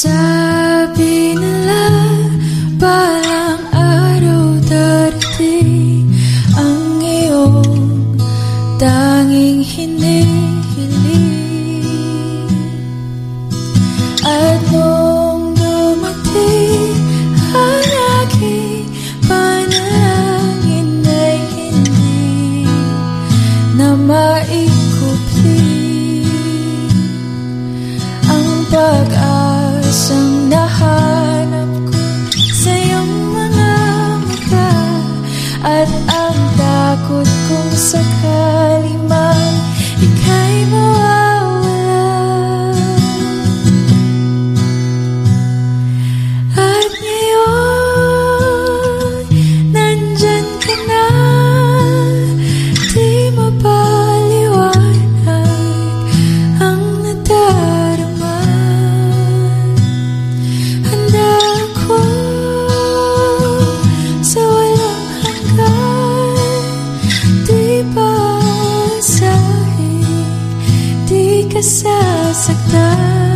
Sabi nila parang araw darating Ang iyong tanging hinihiling. takutku sekali malam saktan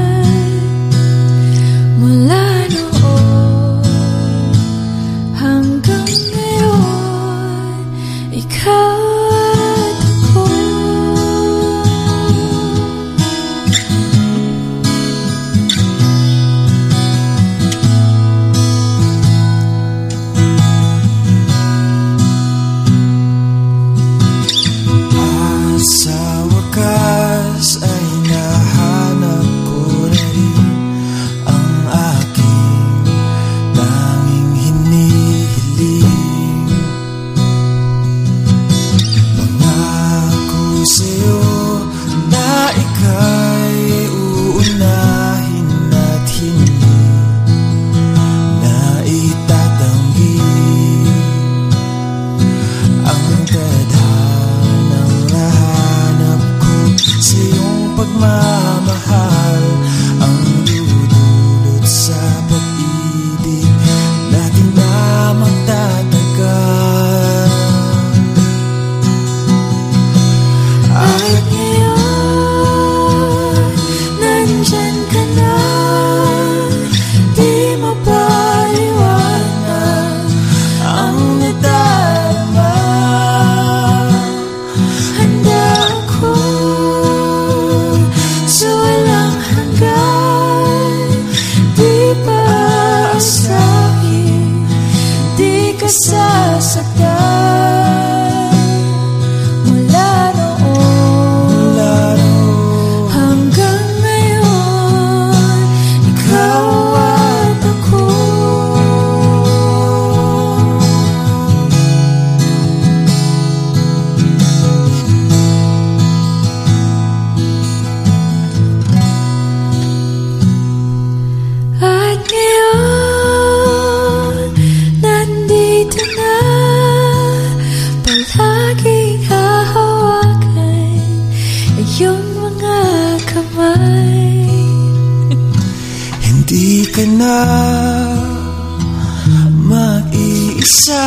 Mag-iisa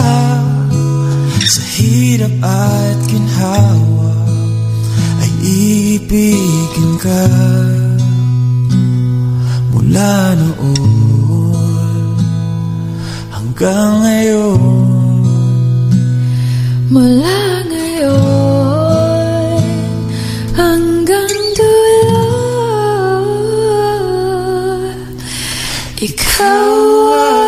Sa hirap at ginhawa Ay ibigin ka Mula noon Hanggang ngayon. Mula ngayon. Because